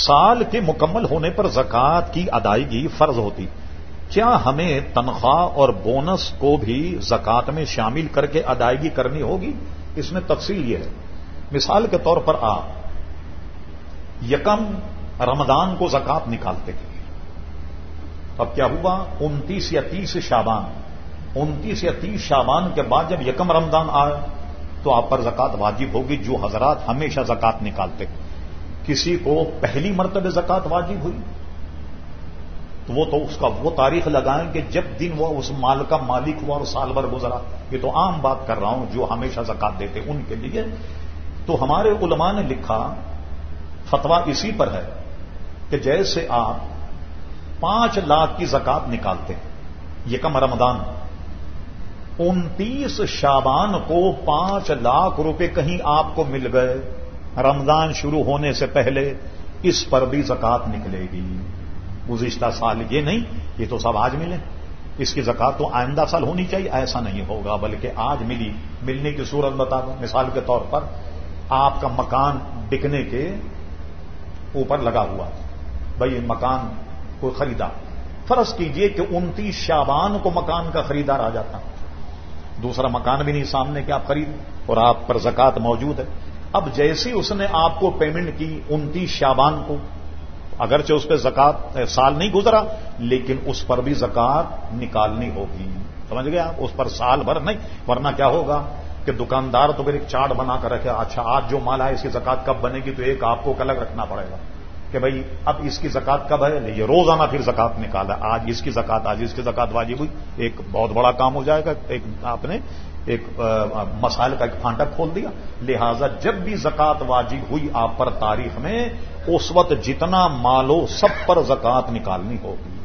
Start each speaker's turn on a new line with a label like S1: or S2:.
S1: سال کے مکمل ہونے پر زکوٰۃ کی ادائیگی فرض ہوتی۔ کیا ہمیں تنخواہ اور بونس کو بھی زکوٰۃ میں شامل کر کے ادائیگی کرنی ہوگی؟ اس میں تفصیل یہ ہے۔ مثال کے طور پر آپ یکم رمضان کو زکوٰۃ نکالتے ہیں۔ اب کیا ہوا؟ انتیس یا تیس شابان انتیس یا تیس شابان کے بعد جب یکم رمضان آئے تو آپ پر زکات واجب ہوگی، جو حضرات ہمیشہ زکات نکالتے کسی کو پہلی مرتبہ زکات واجب ہوئی تو وہ تو اس کا وہ تاریخ لگائیں کہ جب دن وہ اس مال کا مالک ہوا اور سال بھر گزرا، یہ تو عام بات کر رہا ہوں جو ہمیشہ زکات دیتے ان کے لیے۔ تو ہمارے علماء نے لکھا فتوا اسی پر ہے کہ جیسے آپ پانچ لاکھ کی زکات نکالتے ہیں، یہ کم رمضان، انتیس شابان کو پانچ لاکھ روپے کہیں آپ کو مل گئے۔ رمضان شروع ہونے سے پہلے اس پر بھی زکات نکلے گی۔ گزشتہ سال یہ نہیں، یہ تو سب آج ملے۔ اس کی زکات تو آئندہ سال ہونی چاہیے، ایسا نہیں ہوگا، بلکہ آج ملی۔ ملنے کی صورت بتا دوں، مثال کے طور پر آپ کا مکان بکنے کے اوپر لگا ہوا۔ بھائی مکان کو خریدا۔ فرض کیجیے کہ انتیس شابان کو مکان کا خریدار آ جاتا۔ دوسرا مکان بھی نہیں سامنے کہ آپ خرید، اور آپ پر زکات موجود ہے۔ اب جیسی اس نے آپ کو پیمنٹ کی انتیس شابان کو، اگرچہ اس پہ زکات سال نہیں گزرا، لیکن اس پر بھی زکات نکالنی ہوگی۔ سمجھ گیا اس پر سال بھر نہیں، ورنہ کیا ہوگا کہ دکاندار تو پھر ایک چارٹ بنا کر رکھے اچھا آج جو مال ہے اس کی زکات کب بنے گی؟ تو ایک آپ کو الگ رکھنا پڑے گا کہ بھائی، اب اس کی زکات کب ہے؟ یہ روزانہ پھر زکات نکالا۔ آج اس کی زکات آج اس کی زکات واجب ہوئی۔ ایک بہت بڑا کام ہو جائے گا۔ ایک آپ نے ایک مسائل کا ایک پھانٹا کھول دیا۔ لہذا جب بھی زکات واجب ہوئی، آپ پر تاریخ میں، اس وقت جتنا مالو سب پر زکات نکالنی ہوگی۔